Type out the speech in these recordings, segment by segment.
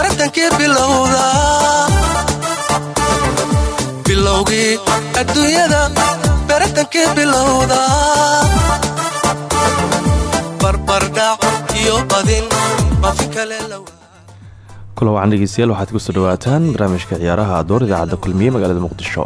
baratankii bilowda. Bilowgii adduunyada baratankii bilowda. Barbardhac iyo badin baafin kale kula wacan dhegeystayaal waxaad ku soo dhawaataan barnaamijka ciyaaraha door idaacadda kulmiye magaalada muqdisho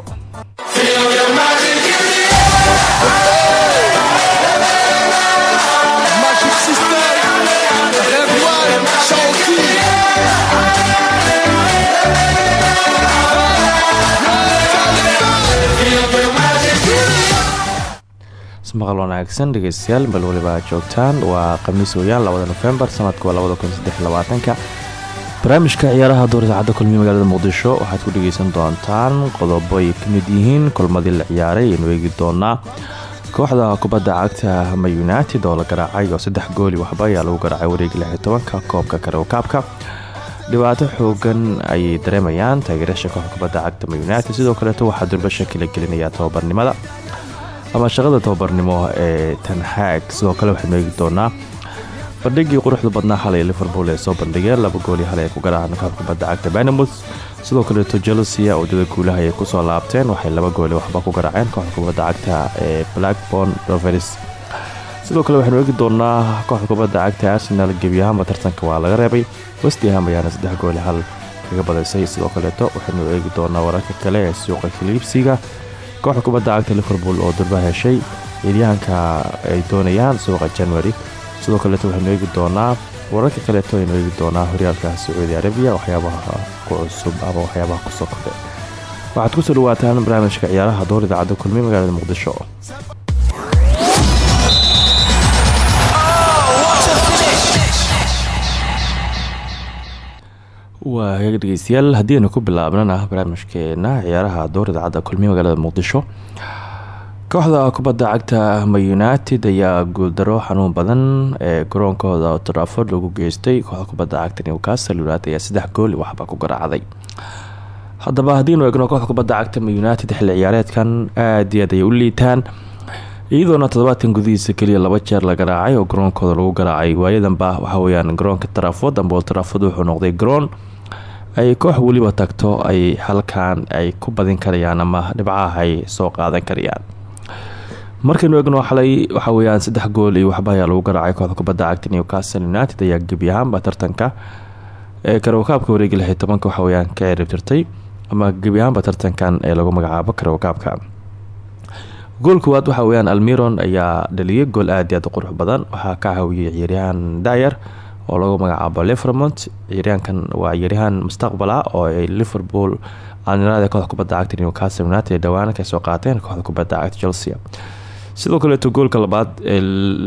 maqal wanaagsan dhegeystayaal bal waliba joogtaan. Waa khamiis weyaan labada nofembar sanadka barnaamijka ciyaaraha door idaacadda kulmiye magaalada muqdisho waxaad ku dhegeysan doontaan qodobo ay ka mid yihiin kulmadii la ciyaaray aynu eegi doonaa. Kooxda kubadda cagta ma united oo la garaacay oo saddex gooli waxba ayaa lagu garaacay wareegi lix tobanka koobka kareokaabka dhibaato xoogan ayay dareemayaan taageerasha kooxda cagta ma united sidoo kaleeto waxaa durbasha kala gelinaya tababarnimada ama shaqada tababarnimo ee tanhaag sidoo kale waxaynu eegi doonaa bandhigii quruxda badnaa xalay liverpool ee soo bandhigeen laba gooli hal ay ku garaaceen kooxda kubadda cagta benamouth sidoo kaleeto chelsea udada guulaha ay ku soo laabteen waxay laba gooli waxba ku garaaceen kooxda kubadda cagta ee blackborn rovers. Sidoo kale waxaynu eegi doonaa kooxda kubadda cagta arsenal gebiyahaanba tartanka waa laga reebay. Westham ayaana saddex gooli hal kaga badaysay. Sidoo kaleeto waxaynu eegi doonaa wararka kale ee suuqa kaliibsiga kooxda kubadda cagta liverpool oo durba heshay ciiryahanka ay doonayaan suuqa january. Sidoo kaleeto waxaynu eegi doonaa wararka kaleeto aynu eegi doonaa horyaalka sacuudi arabiya waxyaabaha ku cusub ama waxyaabaha ku soo kordhay waxaad ku soo dhawaataan barnaamijka ciyaaraha door idaacadda kulmiye magaalada muqdisho waa hagaag dhegeystayaal. Haddii ku bilaabnana barnaamijkeena ciyaaraha door idaacadda kulmiye magaalada muqdisho. Kooxda kubadda cagta ma united ayaa guuldaro xanuun badan ee garoonkooda traford lagu geystay. Kooxda kubadda cagta newcastle united ayaa saddex gooli waxba ku garaacday. Haddaba haddiinu eegno kooxda kubadda cagta ma united xilli ciyaareedkan aada iyo aad ayay u liitaan. Iyadoona toddobaadkan gudihiisa keliya laba jeer la garaacay oo garoonkooda lagu garaacay. Waayadanba waxaweyaan garoonka traford amba traford wuxuu noqday garoon ay koox weliba tagto ay halkan ay ku badin karayaan ama dhibcaha ay soo qaadan karayaan. Markaynu eegno xalay waxa weyaan saddex gool iyo waxba ayaa lagu garaacay kooxda kubadda cagta newcastle united ayaa gebi ahaanba tartanka ee karowkaabka wareegi lixi tobanka waxaweyaan ka ciribtirtay ama gebi ahaanba tartankan ee lagu magacaabo karowkaabka gool koowaad waxa weyaan almiron ayaa dhaliyay gool aad i aad u qurux badan waxaa ka caawiyay ciyaaryahan dayer oo lagu magacaabo livermont. Ciyaaryahankan waa ciyaaryahan mustaqbala oo ay liverpool aanirada kooxda kubadda cagta newcastle united dhowaan ka soo qaateen kooxda kubadda cagta chelsea. Sidoo kaleeto goolka labaad ee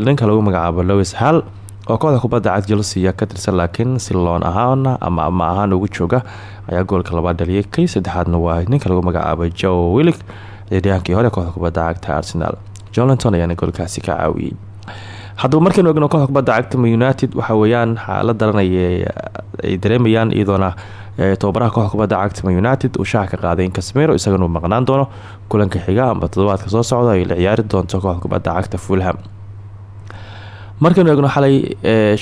ninka lagu magacaabo lowis hall oo kooxda kubadda cagta chelsea ka tirsan laakiin si loon ahaana ama ama ahaan ugu jooga ayaa goolka labaad dhaliyay. Kay saddexaadna waa ninka lagu magacaabo joe willig ciyaaryahankii hore kooxda kubadda cagta arsenal. Jolinton ayaana goolkaasi ka caawiyey haddaba markaynu egno kooxda kubadda cagta united waxa weyaan xaalad daranaya ay dareemayaan iyadoona tobabaraha kooxda kubadda cagta united uu shaaca ka qaaday in maqnaan doono. Kulanka xiga amba toddobaadka soo socda ay la ciyaari doonto kooxda cagta fulham. Markaynu eegno xalay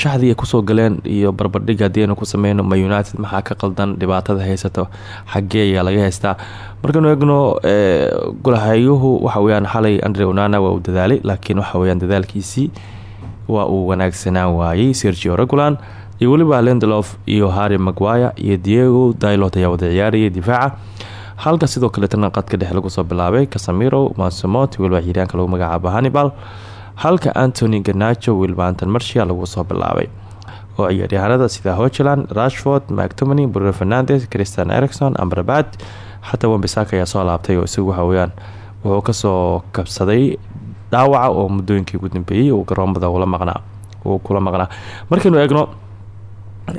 shaxdii ay ku soo galeen iyo barbardhig haddii aynu ku sameyno ma united maxaa ka qaldan dhibaatada haysata xagee ayaa laga haystaa. Markaynu eegno golahayuhu waxa weyaan xalay andre onana waa dadaalay laakiin waxa weyaan dadaalkiisii waa uu wanaagsanaan waayey sergio regulan iyo weliba lendelof iyo harry maguire iyo diego dilot ayaa wada ciyaarayay difaaca. Halka sidoo kaleetana qadka dhexe lagu soo bilaabay casamiro masomot weliba ciyaaryaanka lagu magacaabo hannibal. Halka antony ganacho wilbanton marshia lagu soo bilaabay. Oo ciyaaryahanada sida hochland rashford mactomany bruno fernandes christian ericson amrabat xataa wambisaka ayaa soo laabtay oo isagu waxaweyaan wuxuu ka soo kabsaday dhaawaca oo muddooyinkii ugu dambeeyey uu garoomada ula maqnaa uu kula maqnaa markaynu eegno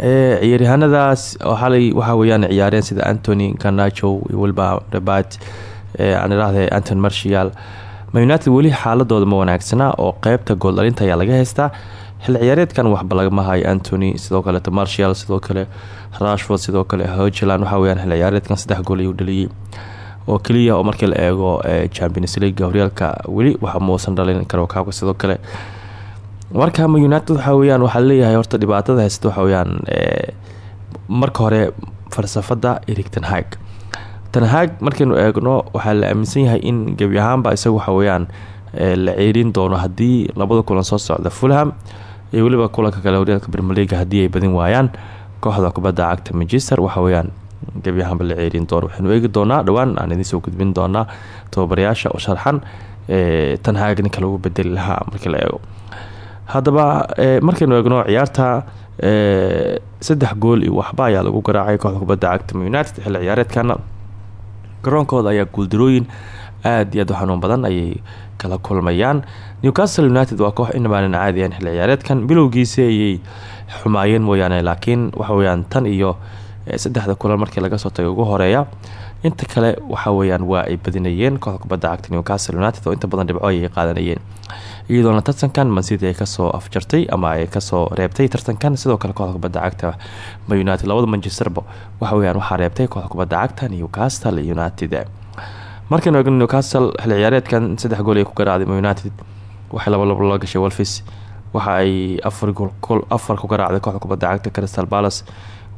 ciyaaryahanadaas xalay waxaa weyaan ciyaareen sida antony canacho iyo weliba rabat aan iraahda anton marshal ma united weli xaaladooda ma wanaagsana oo qeybta gooldhalinta ayaa laga haystaa. Xil ciyaareedkan waxba lagama hayo antony sidoo kaleeto marshal sidoo kale rashford sidoo kale hojeland waxaa weyaan xil ciyaareedkan saddex gool ayuu dhaliyey oo keliya oo markii la eego champions league horyaalka weli waxa muusan dhalin karo kaabka sidoo kale. Marka ma united waxaa weyaan waxaa leeyahay horta dhibaatada haysta waxaa weyaan marka hore falsafada erig tanhaag tanhaag markaynu eegno waxaa la aaminsan yahay in gebi ahaanba isaga waxa weyaan la ceerin doono haddii labada kulan soo socda fulham iyo weliba kulanka kale horyaalka brmeliga haddii ay badin waayaan kooxda kubadda cagta manchester waxa weyaan gebi ahaanba la ceerin doono waxaynu eegi doonaa dhowaan aan idin soo gudbin doonaa tababarayaasha u sharxan tanhaag ninka lagu bedeli lahaa markii la eego. Haddaba markaynu eegno ciyaarta saddex gool iyo waxba ayaa lagu garaacay kooxda kubadda cagta united xilli ciyaareedkana garoonkooda ayaa guuldarooyin aada iyo aad u xanuun badan ayay kala kulmayaan. Newcastle united waa koox inabaanan caadiyan xilli ciyaareedkan. Bilowgiisi ayay xumaayeen mooyaane laakiin waxaweyaan tan iyo saddexda kulan markii laga soo tagay ugu horreeya. Inta kale waxa weyaan waa ay badinayeen kooxda kubadda cagta newcastle united oo inta badan dhibco ayay qaadanayeen. Iyadoona tartankan mancity ay ka soo afjartay ama ay ka soo reebtay tartankan sidoo kale kooxda kubadda cagta united labada manchesterba waxaweyaan waxaa reebtay kooxda kubadda cagta newcastle united. Markaynu eegno newcastle xilli ciyaareedkan saddex gool ay ku garaacday united waxay laba labo la gashay wolfis waxa ay afar ku garaacday kooxda kubadda cagta crystal palace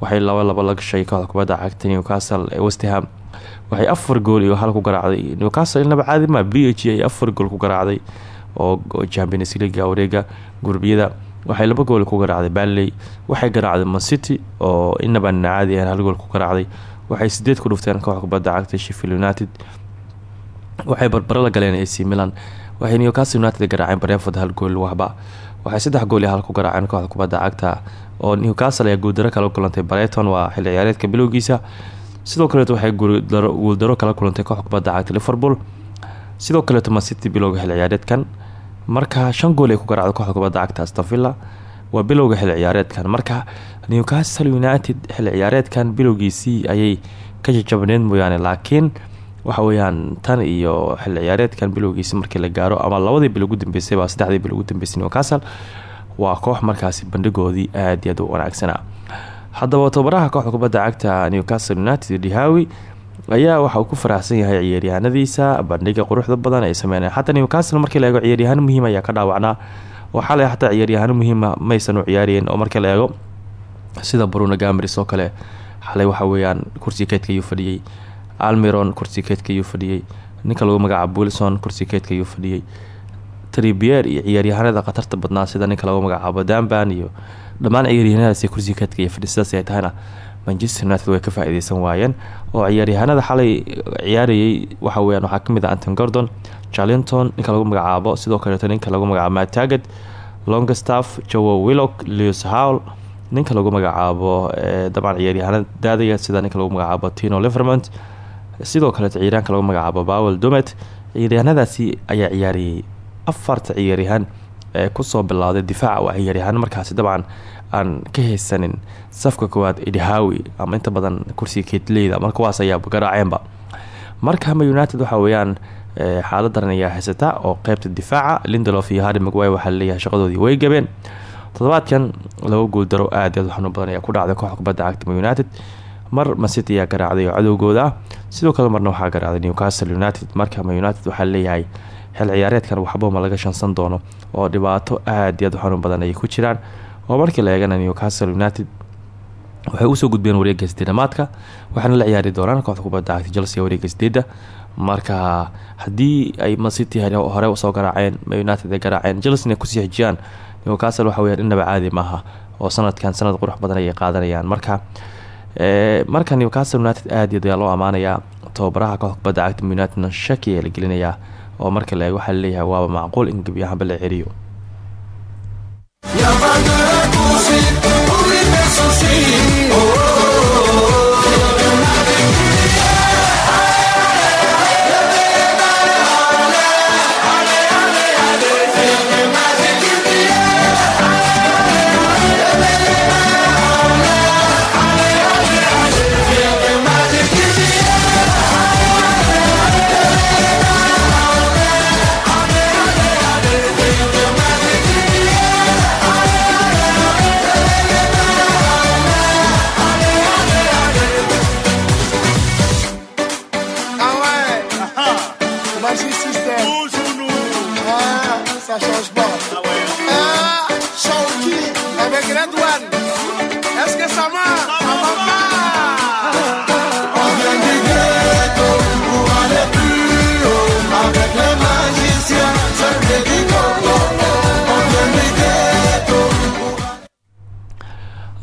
waxay laba labo la gashay kooxda kubadda cagta newcastle ee westham waxay afar gool iyo hal ku garaacday. Newcastle inaba caadi ma b ay afar gool ku garaacday oo champions leaga wareega gurbiyada waxay laba gool ku garaacday banley waxay garaacday mancity oo inaba caadi hal gool ku garaacday. Waxay sideed ku dhufteen kooxda kubadda cagta sheffield united. Waxay barbaro la galeen ac milan. Waxay newcastle united garaaceen breford hal gool waxba. Waxay saddex gool iyo ku garaaceen kooxda kubadda cagta oo newcastle ayaa guuldaro kala kulantay. Brighton waa xilli ciyaareedka bilowgiisa. Sidoo kaleeto waxay guuldaro kala kulantay kubadda cagta liverpool. Sidoo kaleeto mancity bilowga xilli ciyaareedkan. Marka shan gool ay ku garaacday kooxda kubadda cagta astonvilla waa bilowga xilli ciyaareedkan. Marka newcastle united xilli ciyaareedkan bilowgiisii ayay ka jajabneed mooyaane laakiin waxa weyaan tan iyo xilli ciyaareedkan bilowgiisi markii la gaaro ama labadii bil dambeysay baa saddexdii bil dambeysay newcastle waa koox markaasi bandhigoodii iyo aad u wanaagsanaa haddaba tababaraha kooxda kubadda cagta newcastle united dihawi ayaa waxa uu ku faraxsan yahay ciyaaryahanadiisa bandhiga quruxda badan ay sameynaya xataa newcastle markii la eego ciyaaryahaano muhiim ayaa ka dhaawacnaa. Oo xalay xataa ciyaaryahaano muhiima maysan u ciyaariyeen oo markii la eego sida bruno gamris oo kale. Xalay waxa weeyaan kursi keydka ayuu fadhiyey almiron kursi keydka ayuu fadhiyey ninka lagu magacaabo wilson kursi keydka ayuu fadhiyey tribier iyo ciyaaryahanada khatarta badnaa sida ninka lagu magacaabo damban iyo dhammaan ciyaaryahanadaas kursi keydka iyo fadhi sidaas ay tahayna manchester united way ka faa-ideysan waayeen. Oo ciyaaryahanada xalay ciyaarayay waxa weyaan waxaa ka mid ah anton gordon charlinton ninka lagu magacaabo sidoo kaleeto ninka lagu magacaabo matagad longstaff jowo willock lews howl ninka lagu magacaabo dabcan ciyaaryahanada sida ninka lagu magacaabo tino livermont sidoo kaleeto ciyaaryahanka lagu magacaabo bowel dumet ciyaaryahanadaasi ayaa ciyaarayay afarta ciyaaryahan ee ku soo bilowday difaaca waa ciyaaryahan. Markaasi dabcan aan ka haysanin safka koowaad idhawi ama inta badan kursiga keedleyda marka kuwaas ayaa garaaceenba marka ma united waxa weeyaan xaalad daran ayaa haysata oo qeybta difaaca lindelof iyo harry mcwy waxaa la leeyahay shaqadoodii way gabeen. Toddobaadkan laba guuldaro aad aad xanuun badan ayaa ku dhacday kooxda kubadda united. Mar masity ayaa garaacday oo sidoo kale marna waxaa garaacday newcastle united. Marka ma united waxaa leeyahay xil ciyaareedkan waxba ma laga shansan doono oo dhibaato aad iyo aad u xanuun badan ayay ku jiraan. Oo markii la eegana newcastle united waxay u soo gudbeen wareega sideedamaadka waxaana la ciyaari doonaan kooxda kubadda cagta chelsea wareega sideeda marka haddii ay mancity hore u soo garaaceen united ay garaaceen chelsea ku sii xijiyaan newcastle waxa weyaan inaba caadi maaha oo sanadkan sanad qurux badan ayay qaadanayaan. Marka marka newcastle united aad iyo ayaa loo amaanayaa tababaraha kooxda kubadda cagta unitedna shaki ayaa la oo marka la eeg waxaa la leeyahay waaba macquul in gebi ahaanba la celiyo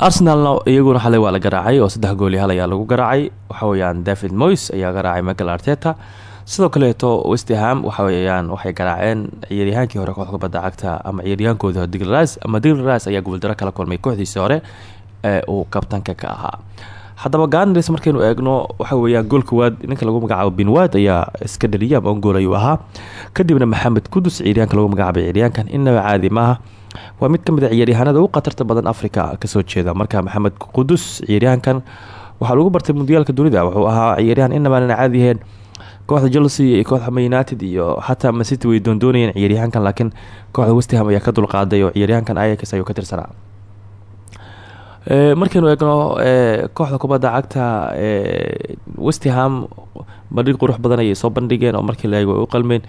arsenalna iyaguna xalay waa la garaacay oo saddex gool iyo hal ayaa lagu garaacay. Waxaweyaan david moys ayaa garaacay michael arteta. Sidoo kaleeto westham waxaweyaan waxay garaaceen ciyaryahaankii hore kooxda kubadda cagta ama ciyaaryahankooda diglas ama diglas ayaa guuldaro kala kulmay kooxdiisii hore ee uu kabtanka ka ahaa. Haddaba ganars markaynu eegno waxa weyaan goolka waad ninka lagu magacaabo binwaad ayaa iska dhaliyay ama gool ayuu ahaa. Kadibna maxamed kudus ciyaaryahanka lagu magacaabay ciyaaryahankan inaba caadi maaha waa mid ka mid a ciyaaryahanada ugu khatarta badan africa ka soo jeeda marka maxamed qudus ciyaaryahankan waxaa lagu bartay mundiyaalka dunida. Wuxuu ahaa ciyaaryahan inabaanan caadiyaheen kooxda chelsea iyo kooxda united iyo xataa macity way doondoonayeen ciyaaryahankan laakiin kooxda westham ayaa ka dulqaaday oo ciyaaryahankan ayax ayuu ka tirsanaa markaynu eegno kooxda kubadda cagta westham bandhig qurux badan ayay soo bandhigeen oo markii la eego u qalmeen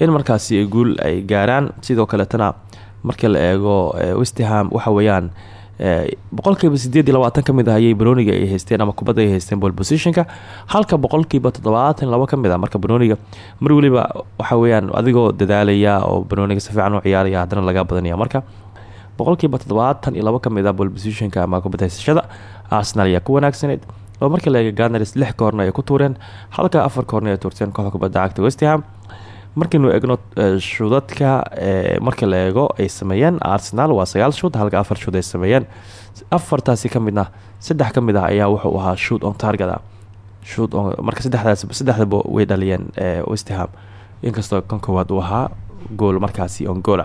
in markaasi guul ay gaaraan. Sidoo kaletana markii la eego westham waxa weeyaan boqolkiiba sideed iyo labaatan ka mid ah ayay banoniga ay haysteen ama kubadda ay haysteen bol positionka. Halka boqolkiiba toddobaatan labo ka mid ah marka banoniga mar weliba waxa weyaan adigoo dadaalaya oo banoniga si fiican u ciyaaraya haddana laga badanaya marka boqolkiiba toddobaatan iyo labo ka mid ah bol positionka ama kubadda haysashada arsenal ayaa ku wanaagsaneyd oo markii la eega ganars lix koorna ay ku tuureen halka afar koorna ay tuurteen kooxda kubadda cagta westham markaynu eegno shuudadka marka la eego ay sameeyeen arsenal waa sagaal shuud halka afar shuud ay sameeyeen afartaasi kamidna saddex ka mid ah ayaa wuxuu ahaa shuud on target shuud marka saddexdaas saddexdaba way dhaliyeen westham inkastoo kan koowaad uu ahaa gool markaasi on gool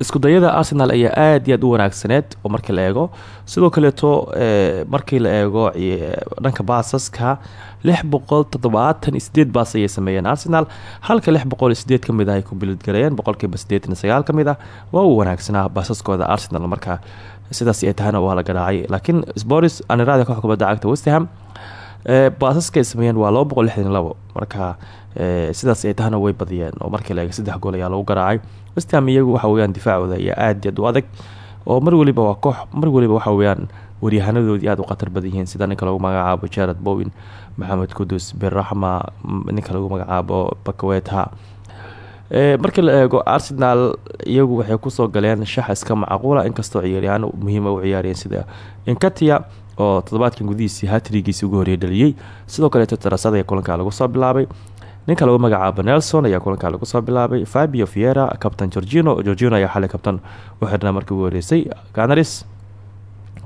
ah isku dayada arsenal ayaa aada iyo aad u wanaagsaneed oo markii la eego. Sidoo kaleeto markii la eego dhanka baasaska lix boqol toddobaatan iyo sideed baas ayay sameeyeen arsenal. Halka lix boqol iyo sideed ka mid ah ay ku bilidgareeyeen boqolkiiba sideetan iyo sagaal ka mid ah. Waa uu wanaagsanaa baasaskooda arsenal marka sidaas ay tahana waa la garaacay. Laakiin sporis anirada kooxda kubadda cagta westham baasaska ay sameeyeen waa laba boqol lixdan labo. Marka sidaas ay tahana way badiyeen oo markii la eego saddex gool ayaa lagu garaacay. Westham iyagu waxa weyaan difaacooda ayaa aad u adag oo mar weliba waa koox mar weliba waxa weyaan waryahanadoodii aada u khatar badan sida ninka lagu magacaabo jared bowin maxamed kudus birraxma ninka lagu magacaabo bakawetha markii la eego arsenal iyagu waxay ku soo galeen shax iska macquula inkastoo ciyaaryahaano muhiima u ciyaariyeen sida inkatia oo toddobaadkan gudihiisii hatrigiisi ugu horreey dhaliyey sidoo kaleeto tarasada ayaa kulankaa lagu soo bilaabay. Ninka lagu magacaabo nelson ayaa kulankaa lagu soo bilaabay. Fabio fiera captain gorgino gorgino ayaa xalay kabtan u markii ugu horeysay canaris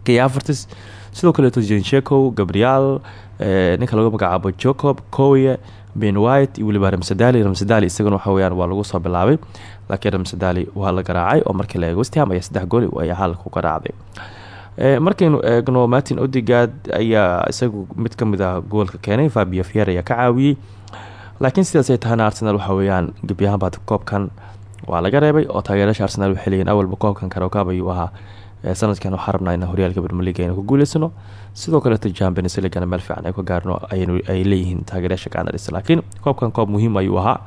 kayafartis sidoo kaleeto jensheko gabriel ninka lagu magacaabo jacob coye ben white iyo weliba ramsadali ramsadali isaguna waxa weyaan waa lagu soo bilaabay. Laakiin ramsadali waa la garaacay oo markii la eego westham ayaa saddex gooli ayaa xal ku garaacday markaynu eegno martin odigad ayaa isagu mid ka mid ah goolka keenay fabio fier ayaa ka caawiyey. Laakiin sidaasay tahana arsenal waxa weyaan gebyahaanba koobkan waa laga reebay oo taageerasha arsenal waxay leeyihiin awalba koobkan karokaab ayuu ahaa. Sanadkan waxaa rabnaa in horyaalka bermeliga aynu ku guuleysano. Sidoo kaleeto champions leagana meel fiican ka gaarno ay leeyihiin taageeryaasha canaris laakiin koobkan koob muhiim ayuu ahaa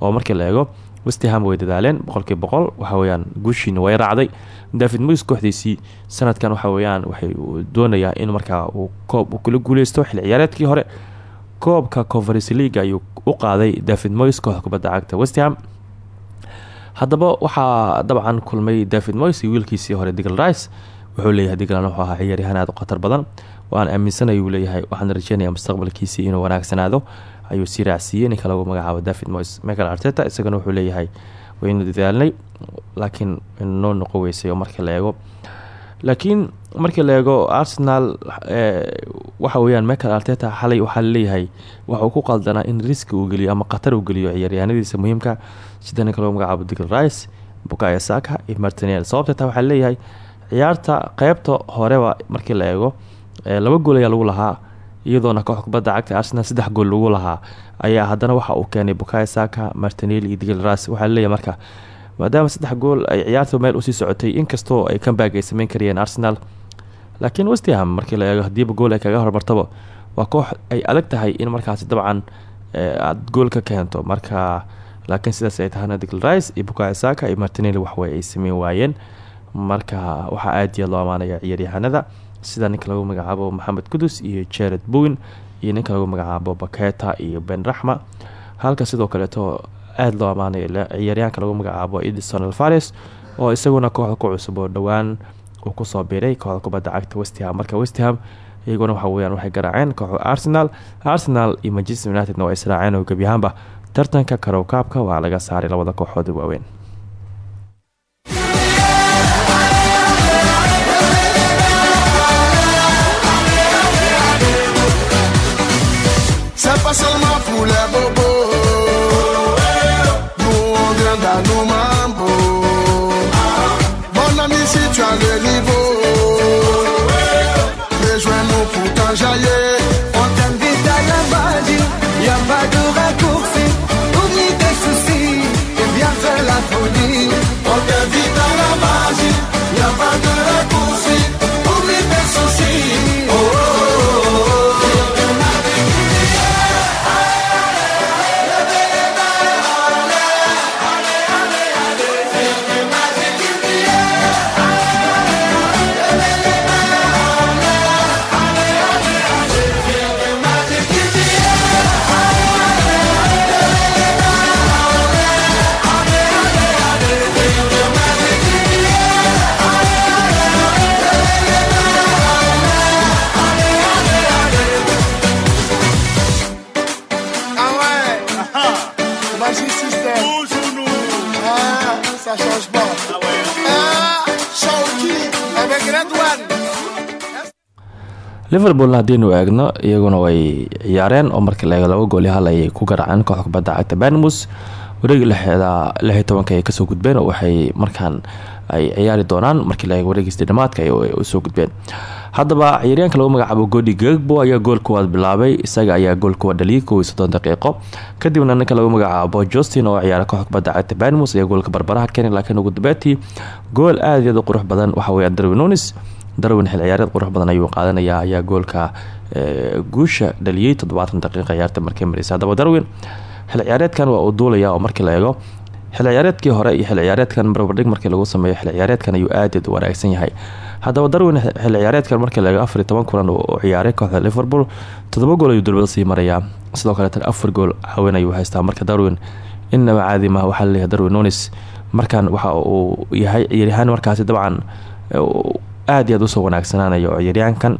oo markii la eego westham way dadaaleen boqolkii boqol. Waxa weyaan guushiina way raacday. David mois kooxdiisii sanadkan waxa weyaan waxay doonayaa in markaa uu koob kula guuleysto xil ciyaareedkii hore. Koobka conference league ayuu u qaaday david mois kooxda kubadda cagta westham haddaba waxaa dabcan kulmay david mois iyo hore digl rice. Wuxuu leeyahay diglan wuxuu ahaa aad u badan. Waan aaminsanay uu leeyahay. Waxaan rajeynaya mustaqbalkiisii inuu wanaagsanaado ayuu sii raacsiiyey ninka lagu magacaabo david mois michael arteta isagana wuxuu leeyahay waynu dadaalnay laakiin noo noqo weysay oo markii la eego. Laakiin markii la eego arsenal waxa weyaan michael arteta xalay waxaa la leeyahay waxauu ku qaldanaa in riski uu geliyo ama khatar uu geliyo ciyaaryahanadiisa muhiimka. Sida ninka lagu magacaabo digl rice bukaya saka iyo martinel sababta taa waxaa ciyaarta qeybta horeba markii la eego laba gool ayaa lagu lahaa iyadoona koox kubadda cagta arsenal saddex gool lagu lahaa ayaa haddana waxa uu keenay bukaya saka martinel iyo digl rice waxaa la leeyahay marka maadaama saddex gool ay ciyaarta meel u sii socotay inkastoo ay comeback ay sameyn karayeen arsenal laakiin westham markii la eego hadiiba gool ay kaga hormartaba waa koox ay adag tahay in markaasi dabcan aada gool ka keento. Marka laakiin sidaas ay tahana digl rice iyo bukaya saka iyo martinel waxwey ay sameyn marka waxaa aada iyo loo amaanaya ciyaaryahanada sida ninka lagu magacaabo maxamed kudus iyo jared bowen iyo ninka lagu magacaabo baketa iyo ben raxma halka sidoo kaleeto aada loo amaanaya ciyaaryahanka lagu magacaabo edison alvares oo isaguna kooxda ku cusub oo dhowaan uu ku soo biiray kooxda kubadda cagta westham marka westham iyaguna waxa weyaan waxay garaaceen kooxda arsenal. Arsenal iyo manchester unitedna waa israaceen oo gebi ahaanba. Tartanka karowkaabka waa laga saaray labada kooxood waaweyn liverpoolna haddiinu eegno iyaguna way ciyaareen oo markii la laba gool iyo ku garaaceen kooxda kubadda cagta banmus wareegi lixda lix iyo tobanka ay ka soo gudbeen waxay markaan ay ciyaari doonaan markii la eego dhamaadka ay u soo gudbeen. Haddaba ciyaaryaanka lagu magacaabo godi gegbo ayaa gool kuwaad bilaabay isaga ayaa gool kuwa dhaliyay kow iyo soddon daqiiqo. Kadibna ninka lagu magacaabo justin oo ciyaara kooxda kubadda cagta banmus ayaa goolka barbaraha keenay laakiin ugu dambeetii gool aad u qurux badan waxa weeya darwin xil ciyaareed qurux badan ayuu qaadanayaa ayaa goolka guusha dhaliyey toddobaatan daqiiqa ciyaarta markay mareysa haddaba darwin xil ciyaareedkan waa uu duulaya oo markii la eego xil ciyaareedkii hore iyo xil ciyaareedkan barbardhig markii lagu sameeyo xil ciyaareedkan ayuu aadaed wanaagsan yahay. Haddaba darwin xil ciyaareedkan markii la eego afar iyo toban kulan uu ciyaaray kooxda liverpool toddoba gool ayuu dulbada sii marayaa sidoo kaleetan afar gool caawin ayuu haystaa. Marka darwin innaba caadi maha waxaa la leeyahay darwin nunis markan waxa uu yahay ciyaaryahaan markaasi dabcan aada iyo aad u soo wanaagsanaanayo oo ciyaaryahankan.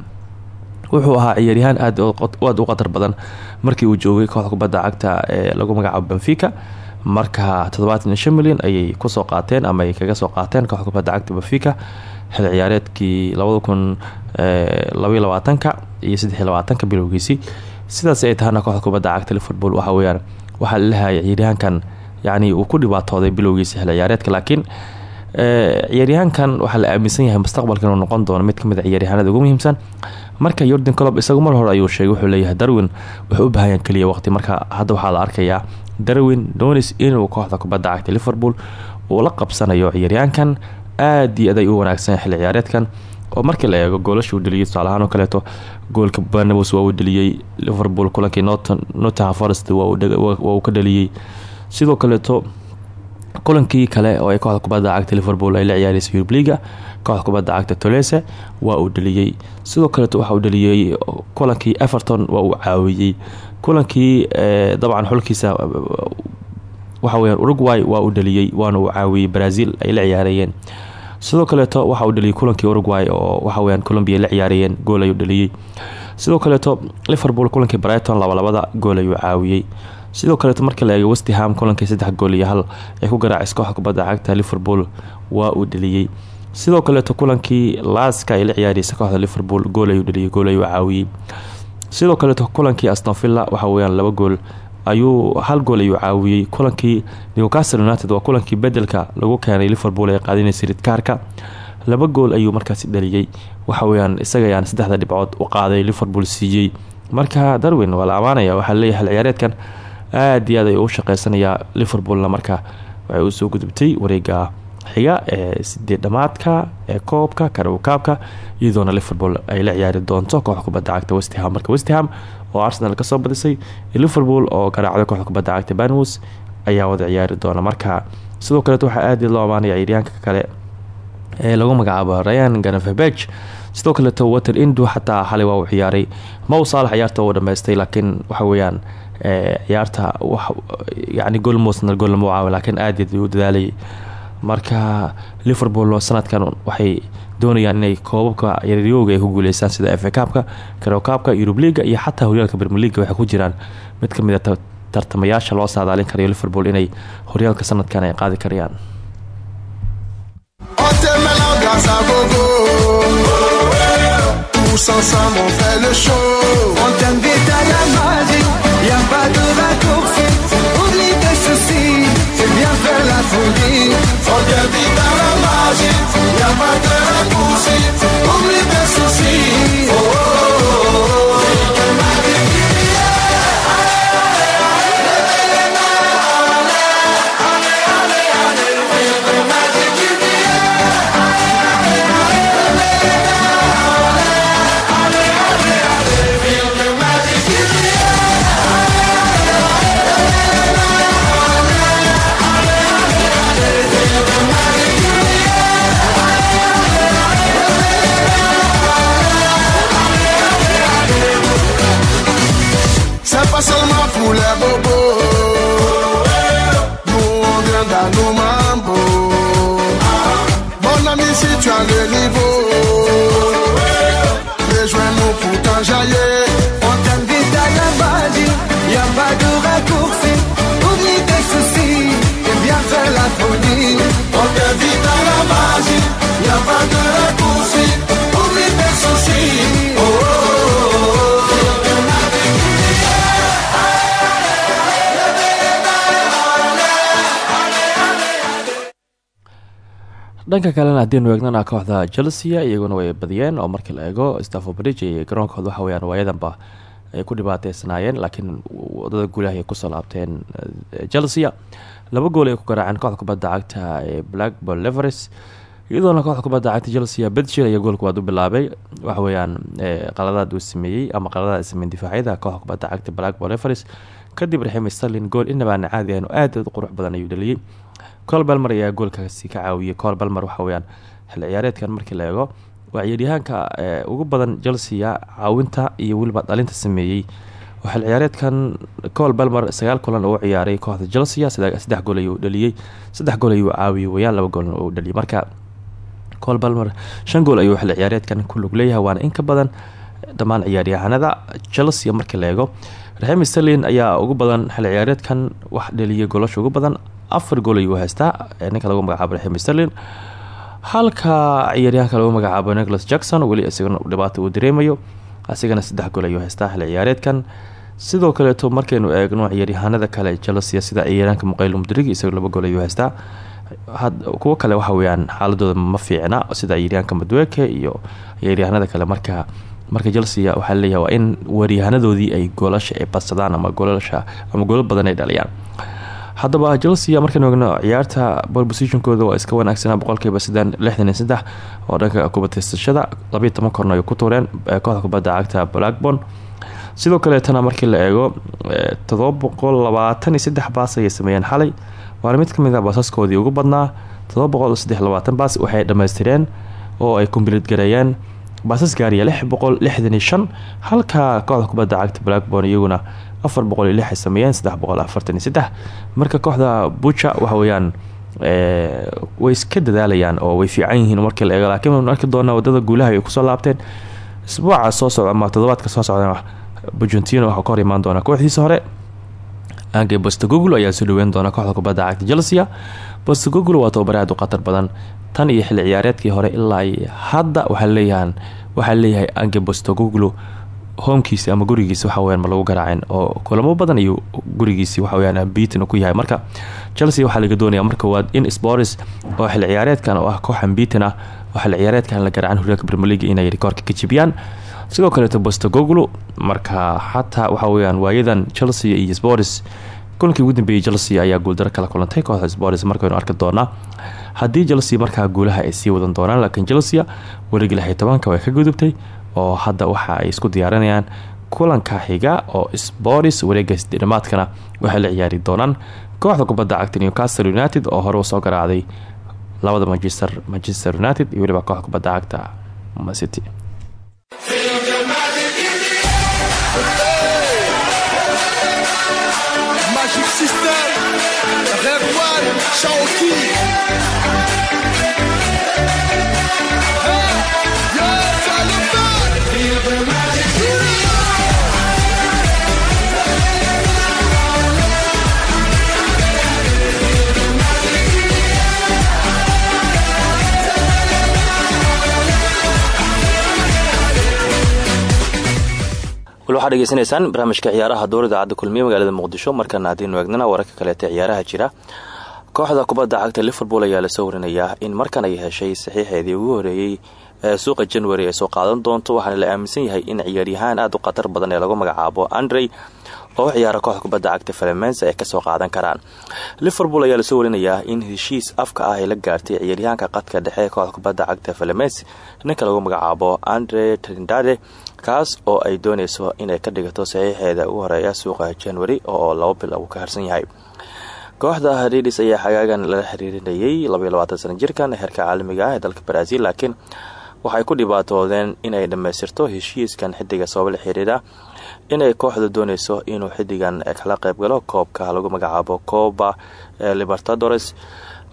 Wuxuu ahaa ciyaaryahaan aad aad u qatar badan markii uu joogay kooxda kubadda cagta ee lagu magacaabo benfica. Marka toddobaatan iyo shan milyan ayay ku soo qaateen ama ay kaga soo qaateen kooxda kubadda cagta benfica xil ciyaareedkii labada kun iyo saddexiyo labaatanka bilowgiisii. Sidaas ay tahana kooxda kubadda cagta liverpool waxa weyaan waxaa lalehay ciyaaryahankan yani uu ku dhibaatooday bilowgiisa xil ciyaareedka laakiin ciyaaryahankan waxaa la aaminsan yahay mustaqbalka inuu noqon doono mid ka mid a ciyaaryahanada ugu muhiimsan. Marka yordan colob isagu mar hore ayuu sheegay wuxuu leeyahay darwin wuxuu u baahayaan keliya waqti. Marka hadda waxaa la arkayaa darwin donis inuu kooxda kubadda cagta liverpool uu la qabsanayo ciyaaryahankan aada iyo aday u wanaagsan xilli ciyaareedkan. Oo markii la eego goolasha uu dheliyay tusaalahaan oo kaleeto goolka barnabos waa uu dheliyey liverpool kulankii nottingham forest waa uu ka dheliyey sidoo kaleeto kulankii kale oo ay kooxda kubadda cagta liverpool ay la ciyaareysa yurubliga kooxda kubadda cagta tolese waa uu dheliyey sidoo kaleeto waxa uu dheliyey kulankii everton waa uu caawiyey kulankii dabcan xulkiisa waxa weyaan uruguay waa uu dheliyey waana uu caawiyey brazil ay la ciyaarayeen. Sidoo kaleeto waxa uu dheliyey kulankii uruguay oo waxaweyaan colombia la ciyaarayeen gool ayuu dheliyey sidoo kaleeto liverpool kulankii brighton labalabada gool ayuu caawiyey sidoo kaleeto markii la eego westham kulankii saddex gool iyo hal ay ku garaacis kooxda kubadda cagta liverpool waa uu dheliyey sidoo kaleeto kulankii laaska ay la ciyaareysa kooxda liverpool gool ayuu dheliyey gool ayuu caawiyey sidoo kaleeto kulankii astonvilla waxa weyaan laba gool ayuu hal gool ayuu caawiyey kulankii newcastle united waa kulankii bedelka lagu keenay liverpool ee qaadinaysa ridkaarka laba gool ayuu markaasi dhaliyey waxaweyaan isaga ayaan saddexda dhibcood u qaaday liverpool siiyey marka darwin waa la amaanaya waxaa ciyaareedkan aada iyo aad ay u shaqeysanayaa liverpoolna marka waxay u soo gudubtay wareega xiga ee sideed dhamaadka ee koobka karowkaabka iyadoona liverpool ay la ciyaari doonto kooxda kubadda cagta westham marka westham oo arsenal ka soo badisay liverpool oo garaacday kooxda kubadda cagta ayaa wada ciyaari doona. Marka sidoo kaleet waxaa aada loo amaanaya ciyaaryaanka kale ee lagu magacaabo ryan ganafebeg sidoo kaleeto water indu xataa xalay uu ciyaaray. Mow saalax ciyaarta uu dhameystay laakiin waxa weyaan ciyaarta yani golmosna gool lama caawi laakiin aada u dadaalayay marka liverpool sanadkan waxay doonayaan inay koobabka yaryooga ay ku guuleystaan sida efa kaabka karokaabka yurub liiga iyo xataa horyaalka bermeliga waxay ku jiraan. Mid ka mid a ah tartamayaasha loo saadaalin karayo liverpool inay horyaalka sanadkan ay qaadi karayaan faire la folie On t'invite à la dhanka kalena haddiinu eegnana kooxda chelsea iyaguna way badiyeen oo markii la eego stafford bridge iyo garoonkooda waxa weyaan waayadanba ay ku dhibaateysnaayeen laakiin waddada guulaha ay ku soo laabteen eh, chelsea laba gool ay ku garaaceen kooxda kubadda cagta ee blackball levers iyadoona kooxda kubadda cagta chelsea bedshil ayaa goolka waad u bilaabay. Waxa weyaan eh, qaladaad uu sameeyey ama qaladaad sameyn difaacyada kooxda kubadda cagta blackball levers kadib raxim sterlin gool inabaana caadi ahan aad qurux badan ayuu dhaliyey col balmer ayaa goolkaasi ka caawiyay. Col balmer waxa weyaan xilli ciyaareedkan markii la eego waa eh, ugu badan chelsea caawinta iyo weliba dhalinta sameeyey. Oo ciyaareedkan col balmer sagaal kulan uu ciyaaray kooxda chelsea saddex gool ayuu dhaliyey. Saddex gool ayuu caawiyay wayaan laba goolna uu dhaliyay marka col balmer shan gool ayuu xilli ciyaareedkan ku lug leeyahay waana in ka badan dhammaan ciyaaryahanada chelsea markii la eego. Raxim sterlin ayaa ugu badan xilli ciyaareedkan wax dhaliyay goolasha ugu badan afar gool ayuu haystaa ninka lagu magacaabo raxim sterlin halka ciyaaryahanka lagu magacaabo nicholas jackson weli isagana dhibaato uu dareemayo. Asigana saddex gool ayuu haystaa xilli ciyaareedkan. Sidoo kaleeto markaynu eegno ciyaaryahanada kale chelsea sida ciyaaryahanka muqayl mudrig isaga laba gool ayuu haystaa. Kuwo kale waxa weyaan xaaladooda ma fiicna sida ciyaaryahanka madweke iyo ciyaaryahanada kale. Marka marka chelsea waxaa leeyahay waa in weeryahanadoodii ay goolasha ay badsadaan ama goolasha ama goolo badan ay dhaliyaan haddaba chelsea markaynu eegno ciyaarta bol positionkooda waa iska wanaagsanaa boqolkiiba lixdan iyo saddex. Oo dhanka kubataysashada labayo toban korna ay ku tuureen kooxda kubadda cagta blackborn sidoo kaleetana markii la eego todoba boqol labaatan iyo saddex baas ayay sameeyeen xalay. Waana mid ka mid a baasaskoodii ugu badnaa. Todoba boqol saddex labaatan baas waxay dhammaystireen oo ay kumbilid gareeyeen. Baasas gaariya lix boqol lixdan iyo shan halka kooxda kubadda cagta blackborn iyaguna afar boqol iyo lix ay sameeyeen saddex boqol afartan iyo saddex. Marka kooxda buja waxa weeyaan way iska dadaalayaan oo way fiican yihiin markii la eego laakiin waynu arki waddada guulaha ay ku soo laabteen. Isbuuca soo socda ama toddobaadka soo socda bujuntino waxaa ka hor imaan doonaa. Kooxdiisa hore ange bostogogl ayaa soo dhaweyn doona kooxda kubadda cagta chelsea. Bostogogl waa tababare aad u khatar badan. Tan iyo xilli ciyaareedkii hore ilaa hadda waxaa leeyahan waxaa leeyahay ange bostogoglu hoomkiisi ama gurigiisi waxaweyan ma lagu garaacin oo kulamo badan ayuu gurigiisi waxaweyaan ambitin ku yahay. Marka chelsea waxaa laga doonaya marka waa in spors oo xil ciyaareedkan oo ah koox ambitin ah oo xil ciyaareedkan la garaacin horyaalka brmelig inay rikoorka ka jibiyaan sidoo kaleeto bostogoglu marka xataa waxaweyaan waayadan chelsea iyo spors kulankii ugu dambeeyey chelsea ayaa guuldaro kala kulantay kooxda spors markaynu arki doonaa. Haddii chelsea markaa guulaha ay sii wadan doonaan laakiin chelsea warigi lixyo tobanka way ka gudubtay oo hadda waxa ay isku diyaarinayaan kulanka xiga oo sports wareega sideedhamaadkana waxay la ciyaari doonaan kooxda kubadda cagta newcastle united oo hore u soo garaacday labada manchester manchester united iyo weliba kooxda kubadda cagta city waxaad dhegeysanaysaan barnaamijka ciyaaraha dowladda cadda kulmiye magaalada muqdisho. Markana haddiinu eegnana wararka kaleeta ciyaaraha jira. Kooxda kubadda cagta liverpool ayaa la soo warinayaa in markan ay heshay saxiixeedii ugu horeeyey ee suuqa january ay soo qaadan doonto. Waxaana la aaminsan yahay in ciyaaryahaan aada u khatar badan ee lagu magacaabo andrey oo ciyaara kooxda kubadda cagta falemens ay ka soo qaadan karaan. Liverpool ayaa la soo warinayaa in heshiis afka ah ay la gaartay ciyaaryahaanka qadka dhexe kooxda kubadda cagta falemens ninka lagu magacaabo andre trindade kaas oo ay dooneyso inay ka dhigato saxiixeeda ugu horreeya suuqa january oo laba bil uu ka harsan yahay. Kooxda hadidis ayaa xagaagan lala xiriirinayay sano jirkan heerka caalamiga ah ee dalka brazil laakiin waxay ku dhibaatoodeen inay dhammaystirto heshiiskan xidiga sabab la xiriira inay kooxda dooneyso inuu xidigan kala qayb galo koobka lagu magacaabo coba libertadores.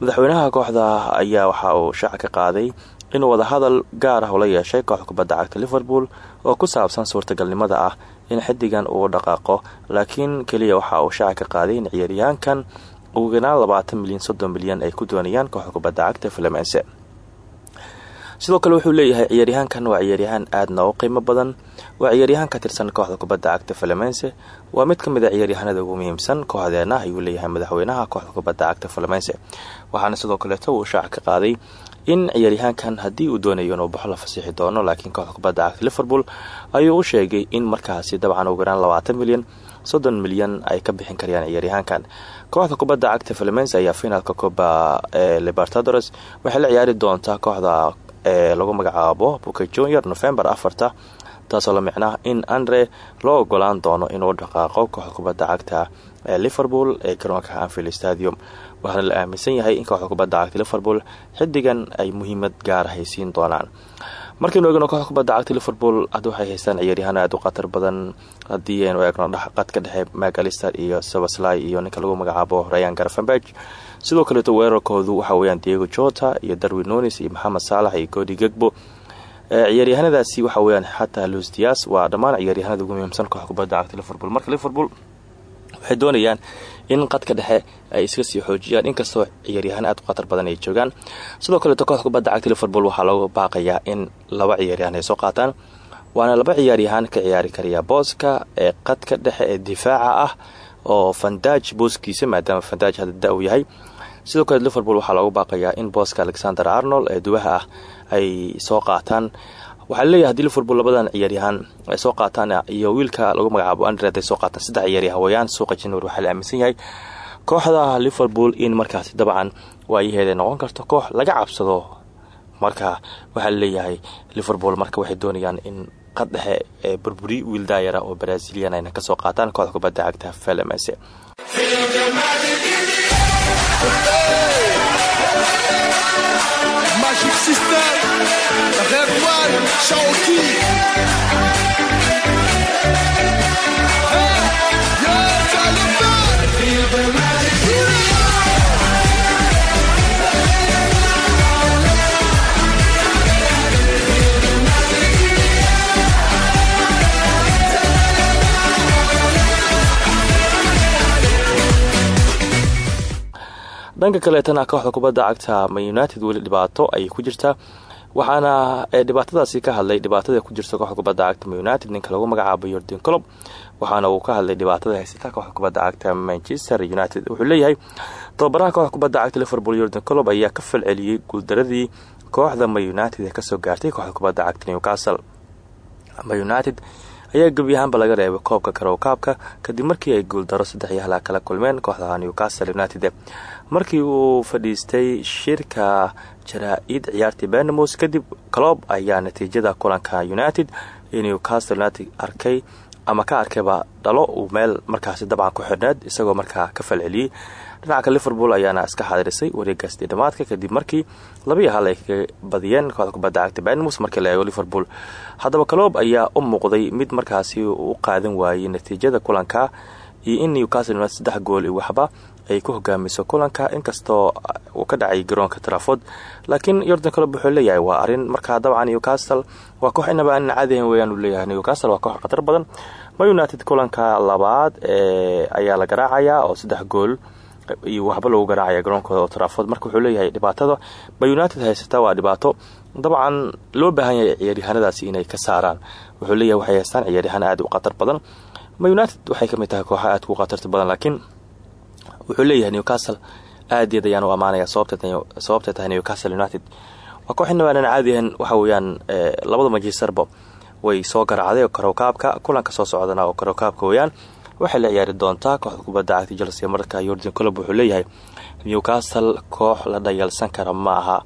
Madaxweynaha kooxda ayaa waxa uu shaaca ka qaaday inuu wadahadal gaar ah ula yeeshay kooxda kubadda cagta liverpool oo ku saabsan suurtagalnimada ah in xidigan uu dhaqaaqo laakiin keliya waxa uu shaaca ka qaaday in ciyaaryahaankan ugu ganaan labaatan milyan soddon milyan ay ku doonayaan kooxda kubadda cagta flamense sidoo kale wuxuu leeyahay ciyaaryahaankan waa ciyaaryahaan aadna u qiimo badan waa ciyaaryahaan ka tirsan kooxda kubadda cagta flamense waa mid ka mid a ciyaaryahanada ugu muhiimsan kooxdeena ayuu leeyahay madaxweynaha kooxda kubadda cagta flamense waxaana sidoo kaleeto uu shaaca ka qaaday in ciyaaryahaankan haddii uu doonayo inuu baxo la fasixi doono laakiin kooxda kubadda cagta liverpool ayuu u sheegay in markaasi dabcan ugu yaraan labaatan milyan soddon milyan ay ka bixin karayaan ciyaaryahaankan kooxda kubadda cagta flamense ayaa finaalka coba ee libertadores waxay la ciyaari doontaa kooxda ee lagu magacaabo buka junior november afarta taasoo la micnaa in andre loo ogolaan doono inuu dhaqaaqo kooxda kubadda cagta ee liverpool ee garoonka anfield stadium waxaana la aaminsan yahay in kooxda kubadda cagta liverpool xidigan ay muhiimad gaar haysiin doonaan. Markaynu eegno kooxda kubadda cagta liverpool hadda waxay haystaan ciyaaryahaan aada u khatar badan. Haddii aynu eegno qadka dhexe macalister iyo sabasly iyo ninka lagu magacaabo rayan garfenberg sidoo kaleeto weerarkoodu waxa weyaan diego jota iyo darwin nonis iyo maxamed saalax iyo godi gegbo ciyaaryahanadaasi waxa weyaan xataa los dias waa dhammaan ciyaaryahanada ugu muhiimsan kooxda cagta liverpool. Marka liverpool waxay doonayaan in qadka dhexe ay iska sii xoojiyaan inkastoo ciyaaryahaan aad u khatar badan ay joogaan. Sidoo kaleeto kooxda kubadda cagta liverpool waxaa looga baaqayaa in laba ciyaaryahan ay soo qaataan waana laba ciyaaryahaan ka ciyaari karaya booska ee qadka dhexe ee difaaca ah oo fandaj booskiisa maadaama fandaj hadda da uu yahay. Sidoo kale liverpool waxaa loogu baaqayaa in booska alexander arnold ee duwaha ah ay soo qaataan waxaa la leeyahay haddii liverpool labadan ciyaaryahaan ay soo qaataan iyo wiilka lagu magacaabo andred ay soo qaataan saddex ciyaaryahan wayaan suuqa january waxaa la aaminsan yahay kooxda liverpool in markaasi dabcan waayaheeday noqon karto koox laga cabsado. Marka waxaa la leeyahay liverpool marka waxay doonayaan in qad dhexe ee burburi wiil daayara oo brazilian ayna ka soo qaataan kooxda kubadda cagta felmse The magic. dhanka kaleetana kooxda kubadda cagta ma united weli dhibaato ayay ku jirtaa waxaana dhibaatadaasi ka hadlay dhibaatada ku jirta kooxda kubadda cagta united ninka lagu magacaabo yordan colob waxaana uu ka hadlay dhibaatada haysata kooxda manchester united. Wuxuu leeyahay tababaraha kooxda cagta liverpool yordan colob ayaa ka falceliyey guuldaradii kooxda ma united ee ka soo gaartay kooxda kubadda cagta newcastle. Ma united ayaa gebi ahaanba laga reebay koobka karow kaabka kadib markii ay guuldaro saddex iyo halaa kala kulmeen kooxda newcastle united. Markii uu fadhiistay shirka jaraa-id ciyaartii benamos kadib clob ayaa natiijada kulanka united newcastle united arkay ama ka arkayba dhalo uu meel markaasi dabcan ku xidhneed isagoo markaa ka falceliyey. Dhinaca liverpool ayaana iska xadirisay wareegaastii dhamaadka kadib markii laba iyo hal ay kaga badiyeen kooxda kubadda cagta benmus markii la eego liverpool. Haddaba calob ayaa u muuqday mid markaasi u qaadan waayey natiijada kulanka iyo in newcastle united saddex gool iyo waxba ay ku hogaamiso kulanka inkastoo uu ka dhacay garoonka traford laakiin yordan calob wuxuu leeyahay waa arrin markaa dabcan newcastle waa koox inaba aanan caadihan weyaan uu leeyahay. Newcastle waa koox khatar badan. Ma united kulanka labaad ee ayaa la garaacayaa oo saddex gool iyo waxba lagu garaacaya garoonkooda oo marka wuxuu leeyahay dhibaatada ma united haysata waa dhibaato. Dabcan loo baahan yahay ciyaaryahanadaasi inay ka saaraan. Wuxuu leeyahay waxay haystaan ciyaaryahan aad u khatar badan. Ma united waxay ka mid tahay kooxa aad ku khatarta badan laakiin wuxuu leeyahay newcastle aadiyad ayaan u amaanaya sababtay tahay newcastle united. Waa kooxina waanan caadiyahan waxa weeyaan labada manchesterba way soo garaacday karowkaabka kulanka soo socdana oo karowkaabka weeyaan waxay la ciyaari doontaa kooxda kubadda cagta chelsea marka yordan colob wuxuu leeyahay newcastle koox la dhayalsan kara ma aha.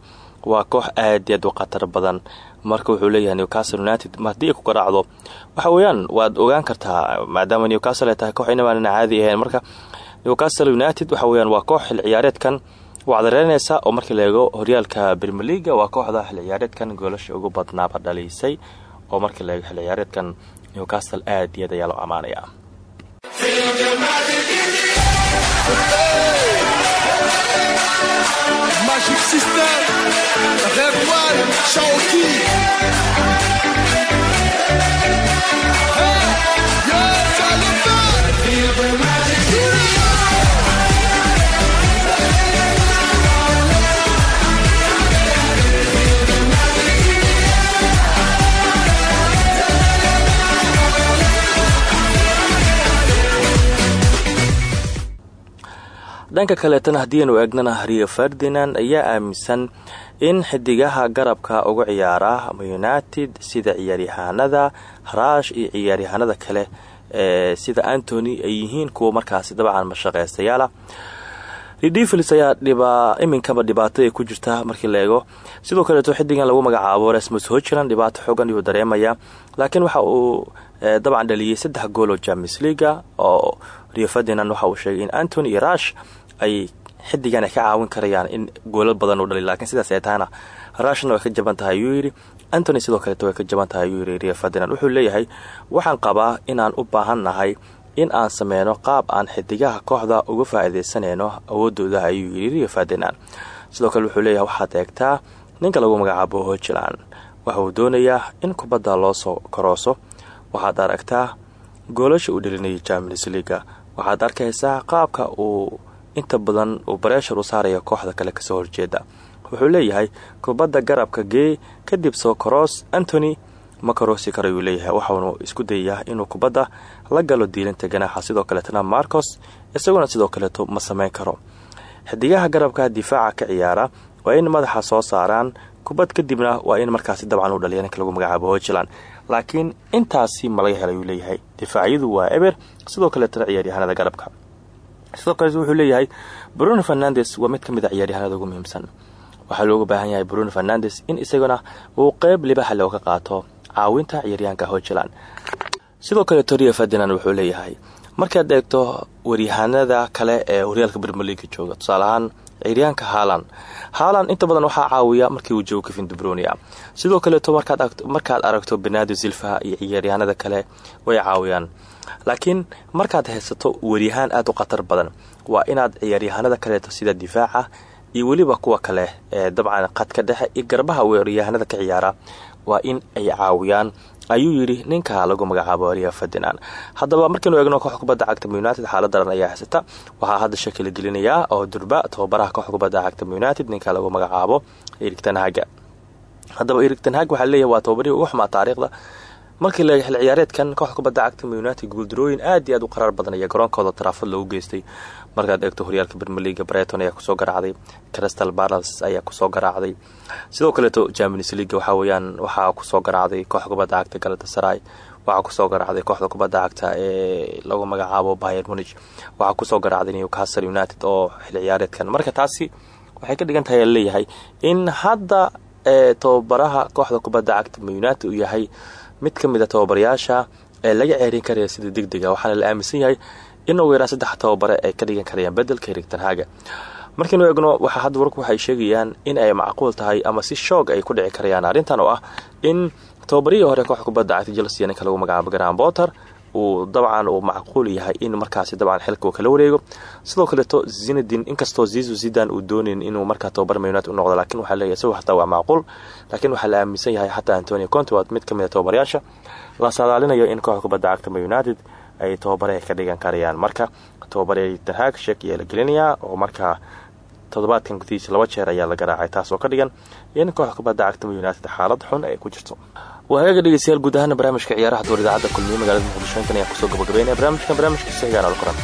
Waa koox aad aad u khatar badan. Marka wuxuu leeyahay newcastle united haddii ku garaacdo. Waxa weeyaan waad ogaan kartaa maadaama newcastle ay tahay koox inabaanan caadi ahayn marka newcastle united waxa weyaan waa koox xil ciyaareedkan. Waxaad dareynaysaa oo markii la eego horyaalka brmer leaga waa kooxda xil ciyaareedkan goolasha ugu badnaaba dhaliisay oo markii la xil ciyaareedkan newcastle aad iyo aad ayaa loo ammaanaya dhanka kaleetana haddiianu eegnana rio ferdinand ayaa aaminsan in xidigaha garabka uga ciyaara united sida ciyaaryahaanada haraash iyo ciyaaryahaanada kale ee sida antony ay yihiin kuwa markaasi dabcan mashaqeystayaala redevils ayaa iminkaba dhibaato ay ku jirta markii la eego. Sidoo kaleeto xidigan lagu magacaabo rasmus hochland dhibaato xoogan ayuu dareemaya. Laakiin waxa uu dabcan dhaliyey saddex gool oo james leaga oo rio ferdinand waxa uu sheegay in antony rash ay xidigan ka caawin karayaan in goolal badan uu dhaliy lakiin sidaas ay tahana rashna way jaban tahay yidhi. Antony sidoo kaleeto way ka jaban tahay ayuu yidhi rio wuxuu leeyahay waxaan qabaa inaan u baahan nahay in aan sameyno qaab aan xidigaha kooxda uga faa-ideysanayno awoodooda ayuu yidhi rio ferdinand. Sidoo kale wuxuu leeyahay waxaad eegtaa ninka lagu magacaabo hochland. Waxa uu doonayaa in kubadda loo soo korooso. Waxaad aragtaa goolasha uu dhelinayay champions leaga waxaad arkaysaa qaabka uu inta badan uu bareeshar u saaraya kooxda kale ka soo horjeeda. Wuxuu leeyahay kubadda garabka gee kadib soo koroos antony ma karoosi karayuu leeyahay. Waxaunu isku dayayaa inuu kubadda la galo diilinta ganaaxa. Sidoo kaleetana marcos isaguna sidoo kaleeto ma sameyn karo. Xidigaha garabka difaaca ka ciyaara waa in madaxa soo saaraan. Kubad kadibna waa in markaasi dabcan u dhaliya ninka lagu magacaabo hochland laakiin intaasi ma laga helay uu leeyahay. Difaacyadu waa eber sidoo kaleetana ciyaaryahanada garabka sidoo kale wuxuu leeyahay bruno fernandes waa mid ka mid a ciyaaryahanada ugu muhiimsan. Waxaa looga baahan yahay bruno fernandes in isaguna uu qeyb libaxa looga qaato caawinta ciyaaryahanka hochland sidoo kale torio ferdinand wuxuu leeyahay markaad eegto waryahanada kale ee horyaalka bermeliga jooga tusaale ahaan ciyaaryahanka haalan haalan inta badan waxaa caawiya markii uu joogo kevin dubronia sidoo kaleeto markaad aragto benado silva iyo ciyaaryahanada kale way caawiyaan. Laakiin markaad haysato waryahaan aada u khatar badan. Waa inaad ciyaaryahanada kaleeto sida difaaca iyo weliba kuwa kale ee dabcan qadka dhexe iyo garbaha waryahanada ka ciyaara. Waa in ay caawiyaan ayuu yidhi ninka lagu magacaabo rio ferdinand haddaba markaynu eegno koox kubadda cagta united xaalad daran ayaa haysata. Waxaa hadda shakila gelinayaa oo durba tababaraha koox kubadda cagta united ninka lagu magacaabo erigtanhaga haddaba erigtanhag waxaa leeyahay waa tababarihii ugu xumaa taariikhda. Markii la xil ciyaareedkan koox kubadda cagta united guuldarooyin aad iyo aad u qaraar badan ayaa garoonkooda taraafad loogu geystay markaad eegto horyaalka bermeliga breton ayaa ku soo garaacday crystal barles ayaa ku soo garaacday. Sidoo kaleeto champions leaga waxaa weyaan waxaa ku soo garaacday kooxda kubadda cagta galatasaray waxaa ku soo garaacday kooxda kubadda cagta ee lagu magacaabo bayer munich waxaa ku soo garaacday newcastle united oo xil ciyaareedkan. Marka taasi waxay ka dhigan tahay leeyahay in hadda tababaraha kooxda kubadda cagta united uu yahay mid ka mid a tababarayaasha ee laga ceerin karaya sida deg dega waxaana la aaminsan yahay in ugu yaraan saddex tababare ay ka dhigan karayaan bedelka erigtanhaga markaynu eegno waxaa hadda warku waxay sheegayaan in ay macquul tahay ama si shoog ay ku dhici karayaan. Arrintan oo ah in tababarihii hore koox kubadda cagta chelsea ninka lagu magacaabo graham botter uu dabcan uu macquul yahay in markaasi dabcan xilka kala wareego. Sidoo kaleeto zinadin inkastoo zizu zidan uu doonayn inuu markaa tababar munited u noqdo laakiin waxaa leeyahay isagu hataa waa macquul laakiin waxaa la aaminsan yahay xataa antonio conte waa mid ka mid a tababarayaasha. La saadaalinayo in kooxda kubadda cagta united ay tababare ka dhigan karayaan. Marka tababare dahaag sheek ayaa oo markaa toddobaadkan gudihiisa laba jeer ayaa la garaacay taas oo ka dhigan in kooxda kubadda cagta united xaalad xun ay ku jirto. Waa hagaaga dhegeystayaal guud ahaana barnaamijka ciyaaraha door idaacadda kulmiye magaalada muqdisho intan ayaan ku soo gabagabeynaya. Barnaamijkan barnaamijkiisa xigaan ala kuran